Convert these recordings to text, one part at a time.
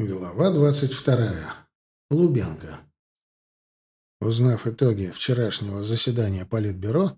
Глава двадцать вторая. Лубянка. Узнав итоги вчерашнего заседания Политбюро,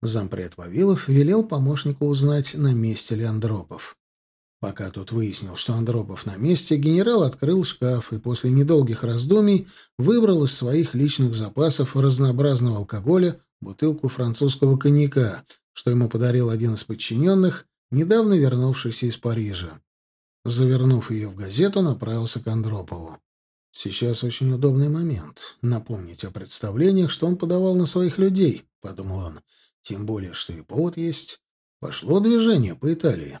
зампред Вавилов велел помощнику узнать, на месте ли Андропов. Пока тот выяснил, что Андропов на месте, генерал открыл шкаф и после недолгих раздумий выбрал из своих личных запасов разнообразного алкоголя бутылку французского коньяка, что ему подарил один из подчиненных, недавно вернувшийся из Парижа. Завернув ее в газету, направился к Андропову. «Сейчас очень удобный момент. Напомнить о представлениях, что он подавал на своих людей», — подумал он. «Тем более, что и повод есть. Пошло движение по Италии».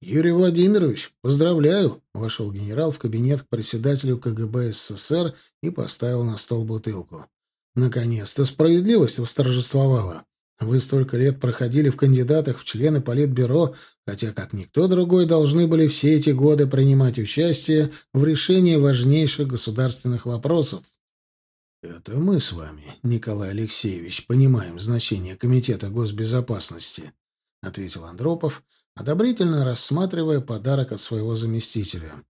«Юрий Владимирович, поздравляю!» — вошел генерал в кабинет к председателю КГБ СССР и поставил на стол бутылку. «Наконец-то справедливость восторжествовала. Вы столько лет проходили в кандидатах в члены Политбюро, хотя, как никто другой, должны были все эти годы принимать участие в решении важнейших государственных вопросов. Это мы с вами, Николай Алексеевич, понимаем значение Комитета госбезопасности, ответил Андропов, одобрительно рассматривая подарок от своего заместителя.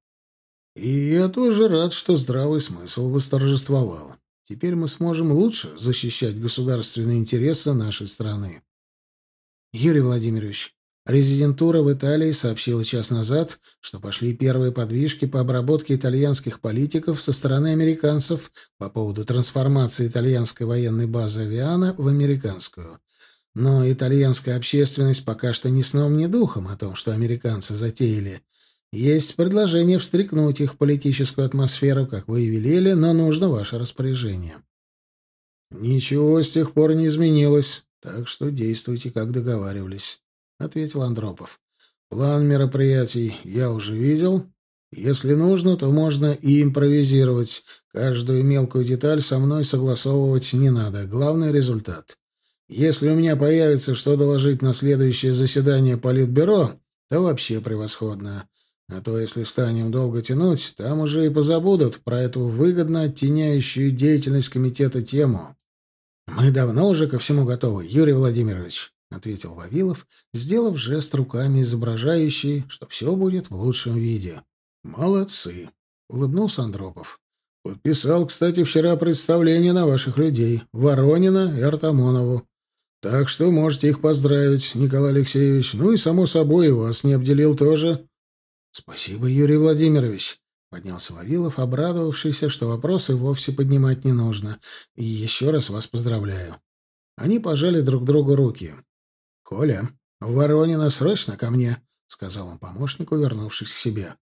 И я тоже рад, что здравый смысл восторжествовал. Теперь мы сможем лучше защищать государственные интересы нашей страны. Юрий Владимирович, резидентура в Италии сообщила час назад, что пошли первые подвижки по обработке итальянских политиков со стороны американцев по поводу трансформации итальянской военной базы «Авиана» в американскую. Но итальянская общественность пока что ни сном, ни духом о том, что американцы затеяли – есть предложение встряхнуть их политическую атмосферу, как вы и велели, но нужно ваше распоряжение. Ничего с тех пор не изменилось, так что действуйте, как договаривались, ответил Андропов. План мероприятий я уже видел. Если нужно, то можно и импровизировать. Каждую мелкую деталь со мной согласовывать не надо. Главный результат. Если у меня появится что доложить на следующее заседание Политбюро, то вообще превосходно. А то, если станем долго тянуть, там уже и позабудут про эту выгодно оттеняющую деятельность комитета тему. «Мы давно уже ко всему готовы, Юрий Владимирович», — ответил Вавилов, сделав жест руками, изображающий, что все будет в лучшем виде. «Молодцы», — улыбнулся Андропов. «Подписал, кстати, вчера представление на ваших людей, Воронина и Артамонову. Так что можете их поздравить, Николай Алексеевич. Ну и, само собой, вас не обделил тоже». «Спасибо, Юрий Владимирович», — поднялся Вавилов, обрадовавшийся, что вопросы вовсе поднимать не нужно. «И еще раз вас поздравляю». Они пожали друг другу руки. «Коля, Воронина срочно ко мне», — сказал он помощнику, вернувшись к себе.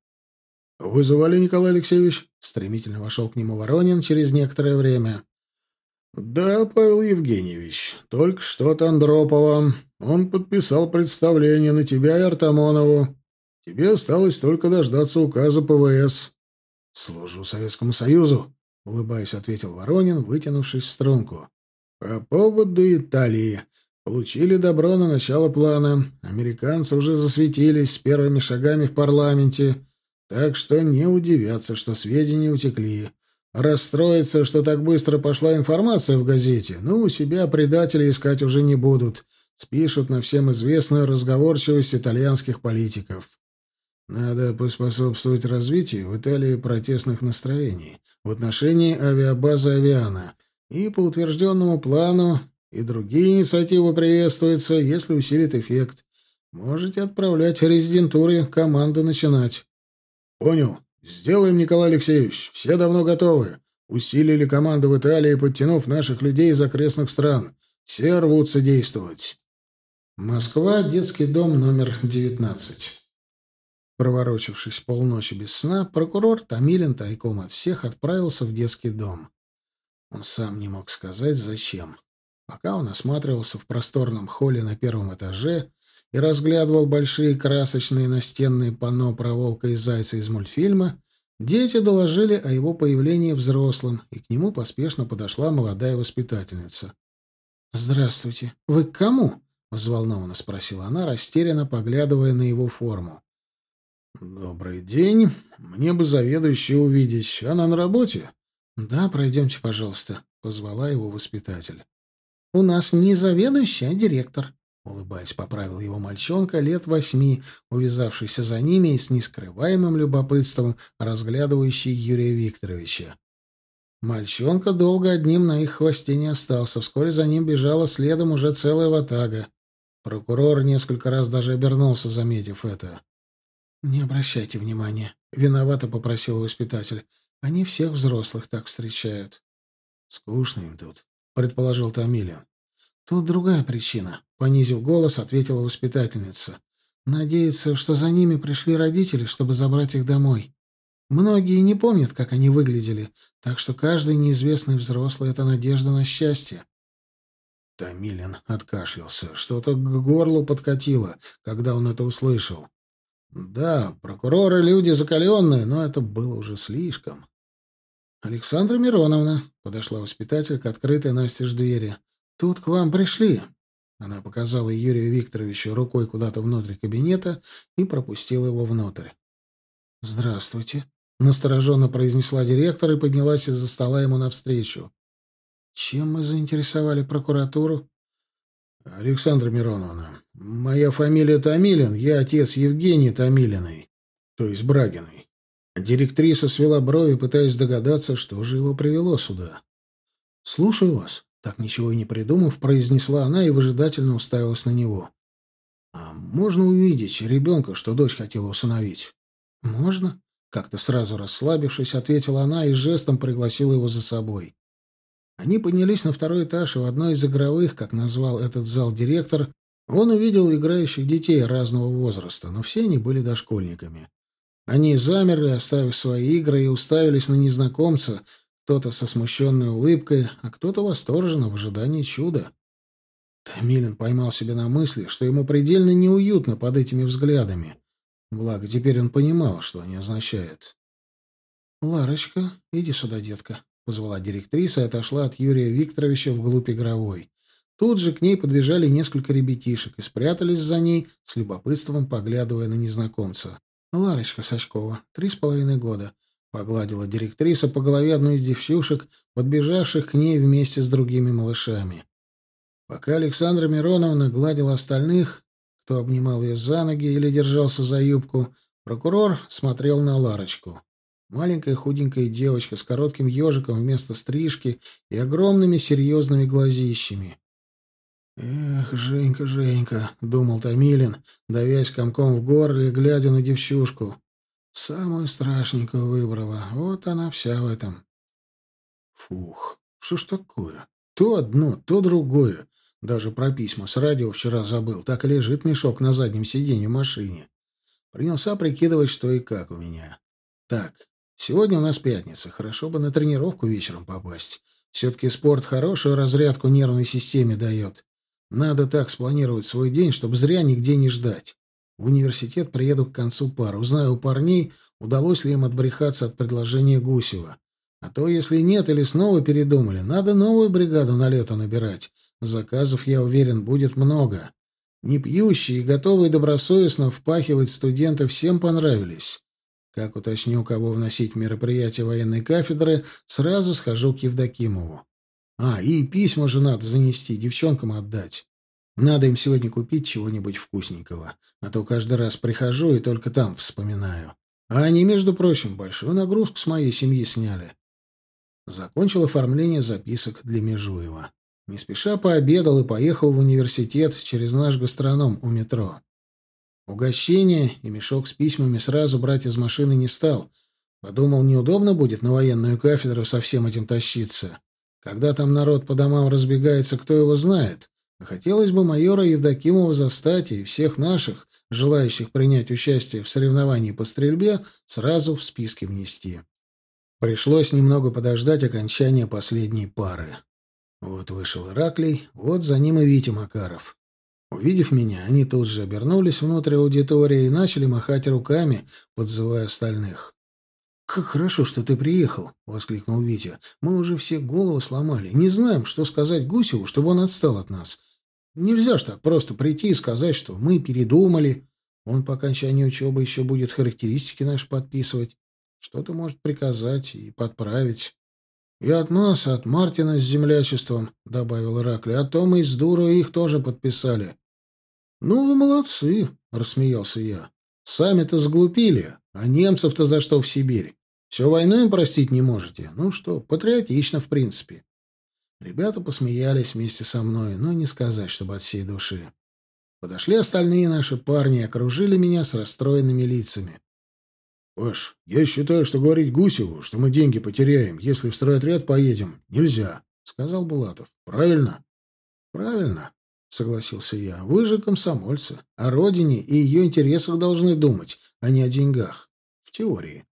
«Вызывали, Николай Алексеевич?» — стремительно вошел к нему Воронин через некоторое время. «Да, Павел Евгеньевич, только что от Андропова. Он подписал представление на тебя и Артамонову. Тебе осталось только дождаться указа ПВС. — Служу Советскому Союзу, — улыбаясь, ответил Воронин, вытянувшись в струнку. — По поводу Италии. Получили добро на начало плана. Американцы уже засветились с первыми шагами в парламенте, так что не удивятся, что сведения утекли. Расстроиться, что так быстро пошла информация в газете, ну, у себя предателей искать уже не будут. Спишут на всем известную разговорчивость итальянских политиков. Надо поспособствовать развитию в Италии протестных настроений в отношении авиабазы «Авиана». И по утвержденному плану и другие инициативы приветствуются, если усилит эффект. Можете отправлять резидентуре команду начинать. Понял. Сделаем, Николай Алексеевич. Все давно готовы. Усилили команду в Италии, подтянув наших людей из окрестных стран. Все рвутся действовать. Москва, детский дом номер девятнадцать. Проворочившись полночи без сна, прокурор Томилин тайком от всех отправился в детский дом. Он сам не мог сказать, зачем. Пока он осматривался в просторном холле на первом этаже и разглядывал большие красочные настенные панно про волка и зайца из мультфильма, дети доложили о его появлении взрослым, и к нему поспешно подошла молодая воспитательница. «Здравствуйте. Вы к кому?» — взволнованно спросила она, растерянно поглядывая на его форму. «Добрый день. Мне бы заведующую увидеть. Она на работе?» «Да, пройдемте, пожалуйста», — позвала его воспитатель. «У нас не заведующий, а директор», — Улыбаясь, поправил его мальчонка лет восьми, увязавшийся за ними и с нескрываемым любопытством разглядывающий Юрия Викторовича. Мальчонка долго одним на их хвосте не остался. Вскоре за ним бежала следом уже целая ватага. Прокурор несколько раз даже обернулся, заметив это. «Не обращайте внимания», — виновато попросил воспитатель. «Они всех взрослых так встречают». «Скучно им тут», — предположил Томилин. «Тут другая причина», — понизив голос, ответила воспитательница. «Надеются, что за ними пришли родители, чтобы забрать их домой. Многие не помнят, как они выглядели, так что каждый неизвестный взрослый — это надежда на счастье». Томилин откашлялся. Что-то к горлу подкатило, когда он это услышал. Да, прокуроры — люди закаленные, но это было уже слишком. «Александра Мироновна», — подошла воспитатель к открытой настежь двери, «Тут к вам пришли». Она показала Юрию Викторовичу рукой куда-то внутрь кабинета и пропустила его внутрь. «Здравствуйте», — настороженно произнесла директор и поднялась из-за стола ему навстречу. «Чем мы заинтересовали прокуратуру?» «Александра Мироновна, моя фамилия Томилин, я отец Евгении Томилиной, то есть Брагиной. Директриса свела брови, пытаясь догадаться, что же его привело сюда. Слушаю вас». Так ничего и не придумав, произнесла она и выжидательно уставилась на него. «А можно увидеть ребенка, что дочь хотела усыновить?» «Можно?» — как-то сразу расслабившись, ответила она и жестом пригласила его за собой. Они поднялись на второй этаж, и в одной из игровых, как назвал этот зал директор, он увидел играющих детей разного возраста, но все они были дошкольниками. Они замерли, оставив свои игры, и уставились на незнакомца, кто-то со смущенной улыбкой, а кто-то восторженно в ожидании чуда. Томилин поймал себя на мысли, что ему предельно неуютно под этими взглядами. Благо, теперь он понимал, что они означают. «Ларочка, иди сюда, детка», — позвала директриса и отошла от Юрия Викторовича вглубь игровой. Тут же к ней подбежали несколько ребятишек и спрятались за ней, с любопытством поглядывая на незнакомца. «Ларочка Сачкова, три с половиной года. Погладила директриса по голове одной из девчушек, подбежавших к ней вместе с другими малышами. Пока Александра Мироновна гладила остальных, кто обнимал ее за ноги или держался за юбку, прокурор смотрел на Ларочку. Маленькая худенькая девочка с коротким ежиком вместо стрижки и огромными серьезными глазищами. «Эх, Женька, Женька», — думал Томилин, давясь комком в горле глядя на девчушку. Самую страшненькую выбрала. Вот она вся в этом. Фух, что ж такое? То одно, то другое. Даже про письма с радио вчера забыл. Так и лежит мешок на заднем сиденье машине. Принялся прикидывать, что и как у меня. Так, сегодня у нас пятница. Хорошо бы на тренировку вечером попасть. Все-таки спорт хорошую разрядку нервной системе дает. Надо так спланировать свой день, чтобы зря нигде не ждать. В университет приеду к концу пар. Узнаю у парней, удалось ли им отбрехаться от предложения Гусева. А то, если нет или снова передумали, надо новую бригаду на лето набирать. Заказов, я уверен, будет много. Не пьющие и готовые добросовестно впахивать студенты всем понравились. Как уточню, кого вносить мероприятие военной кафедры, сразу схожу к Евдокимову. А, и письма же надо занести, девчонкам отдать. Надо им сегодня купить чего-нибудь вкусненького, а то каждый раз прихожу и только там вспоминаю. А они, между прочим, большую нагрузку с моей семьи сняли. Закончил оформление записок для Межуева. Не спеша пообедал и поехал в университет через наш гастроном у метро. Угощение и мешок с письмами сразу брать из машины не стал. Подумал, неудобно будет на военную кафедру со всем этим тащиться. Когда там народ по домам разбегается, кто его знает. Хотелось бы майора Евдокимова застать и всех наших, желающих принять участие в соревновании по стрельбе, сразу в списке внести. Пришлось немного подождать окончания последней пары. Вот вышел Ираклий, вот за ним и Витя Макаров. Увидев меня, они тут же обернулись внутрь аудитории и начали махать руками, подзывая остальных. «Как хорошо, что ты приехал!» — воскликнул Витя. «Мы уже все головы сломали. Не знаем, что сказать Гусеву, чтобы он отстал от нас. Нельзя ж так просто прийти и сказать, что мы передумали. Он по окончании учебы еще будет характеристики наши подписывать. Что-то может приказать и подправить. И от нас, от Мартина с землячеством, — добавил Иракли, — а то мы с Дуру их тоже подписали. Ну, вы молодцы, рассмеялся я. Сами-то сглупили, а немцев-то за что в Сибирь? Все войну им простить не можете. Ну что, патриотично, в принципе. Ребята посмеялись вместе со мной, но не сказать, чтобы от всей души. Подошли остальные наши парни и окружили меня с расстроенными лицами. «Паш, я считаю, что говорить Гусеву, что мы деньги потеряем, если в стройотряд поедем, нельзя», — сказал Булатов. «Правильно?» «Правильно», — согласился я. «Вы же комсомольцы. О родине и ее интересах должны думать, а не о деньгах. В теории».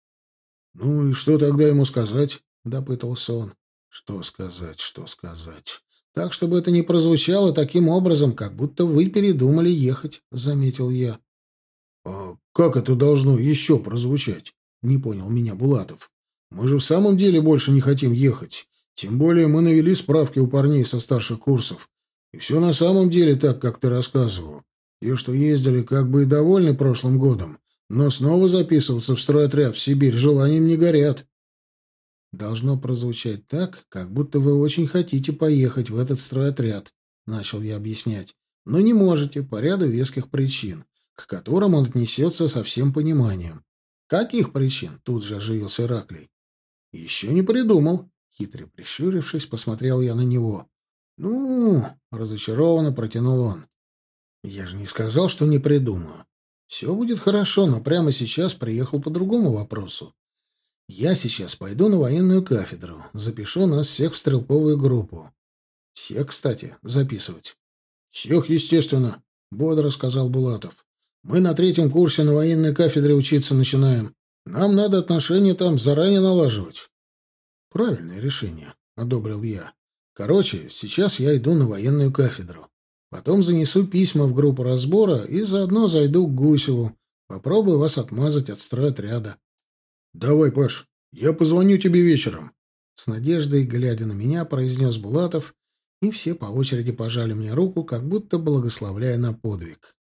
«Ну и что тогда ему сказать?» — допытался он. «Что сказать, что сказать?» «Так, чтобы это не прозвучало таким образом, как будто вы передумали ехать», — заметил я. «А как это должно еще прозвучать?» — не понял меня Булатов. «Мы же в самом деле больше не хотим ехать. Тем более мы навели справки у парней со старших курсов. И все на самом деле так, как ты рассказывал. Те, что ездили, как бы и довольны прошлым годом, но снова записываться в стройотряд в Сибирь желанием не горят». «Должно прозвучать так, как будто вы очень хотите поехать в этот стройотряд», — начал я объяснять. «Но не можете по ряду веских причин к которым он отнесется со всем пониманием. «Каких причин?» — тут же оживился Ираклий. «Еще не придумал». Хитрый прищурившись, посмотрел я на него. «Ну...» — разочарованно протянул он. «Я же не сказал, что не придумаю. Все будет хорошо, но прямо сейчас приехал по другому вопросу. Я сейчас пойду на военную кафедру, запишу нас всех в стрелковую группу. Всех, кстати, записывать». «Всех, естественно», — бодро сказал Булатов. Мы на третьем курсе на военной кафедре учиться начинаем. Нам надо отношения там заранее налаживать. Правильное решение, одобрил я. Короче, сейчас я иду на военную кафедру. Потом занесу письма в группу разбора и заодно зайду к Гусеву. Попробую вас отмазать от стройотряда. Давай, Паш, я позвоню тебе вечером. С надеждой, глядя на меня, произнес Булатов, и все по очереди пожали мне руку, как будто благословляя на подвиг.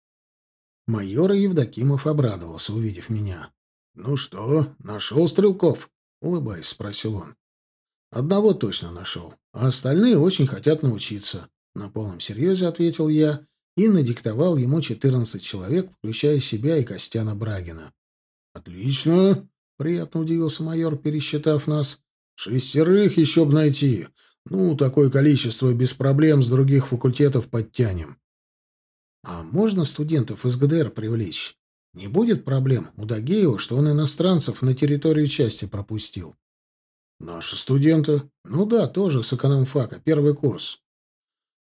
Майор Евдокимов обрадовался, увидев меня. «Ну что, нашел Стрелков?» — улыбаясь, спросил он. «Одного точно нашел, а остальные очень хотят научиться», — на полном серьезе ответил я и надиктовал ему четырнадцать человек, включая себя и Костяна Брагина. «Отлично!» — приятно удивился майор, пересчитав нас. «Шестерых еще б найти. Ну, такое количество без проблем с других факультетов подтянем. А можно студентов из ГДР привлечь? Не будет проблем у Дагеева, что он иностранцев на территорию части пропустил. Наши студенты? Ну да, тоже с экономфака, первый курс.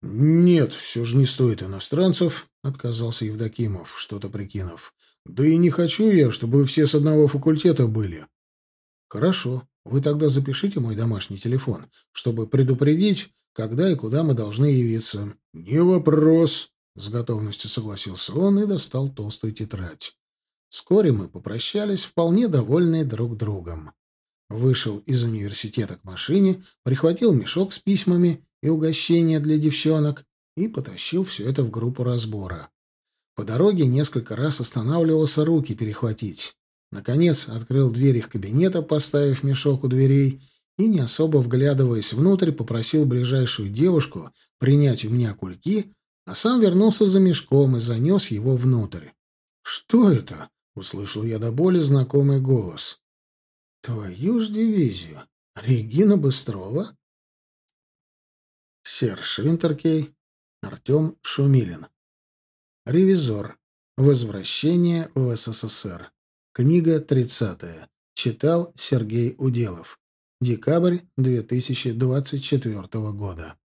Нет, все же не стоит иностранцев, отказался Евдокимов, что-то прикинув. Да и не хочу я, чтобы все с одного факультета были. Хорошо, вы тогда запишите мой домашний телефон, чтобы предупредить, когда и куда мы должны явиться. Не вопрос, с готовностью согласился он и достал толстую тетрадь. Вскоре мы попрощались, вполне довольные друг другом. Вышел из университета к машине, прихватил мешок с письмами и угощения для девчонок и потащил все это в группу разбора. По дороге несколько раз останавливался руки перехватить. Наконец открыл дверь их кабинета, поставив мешок у дверей, и, не особо вглядываясь внутрь, попросил ближайшую девушку принять у меня кульки, а сам вернулся за мешком и занес его внутрь. «Что это?» — услышал я до боли знакомый голос. «Твою ж дивизию! Регина Быстрова?» Серж Винтеркей, Артем Шумилин. Ревизор. Возвращение в СССР. Книга 30. Читал Сергей Уделов. Декабрь 2024 года.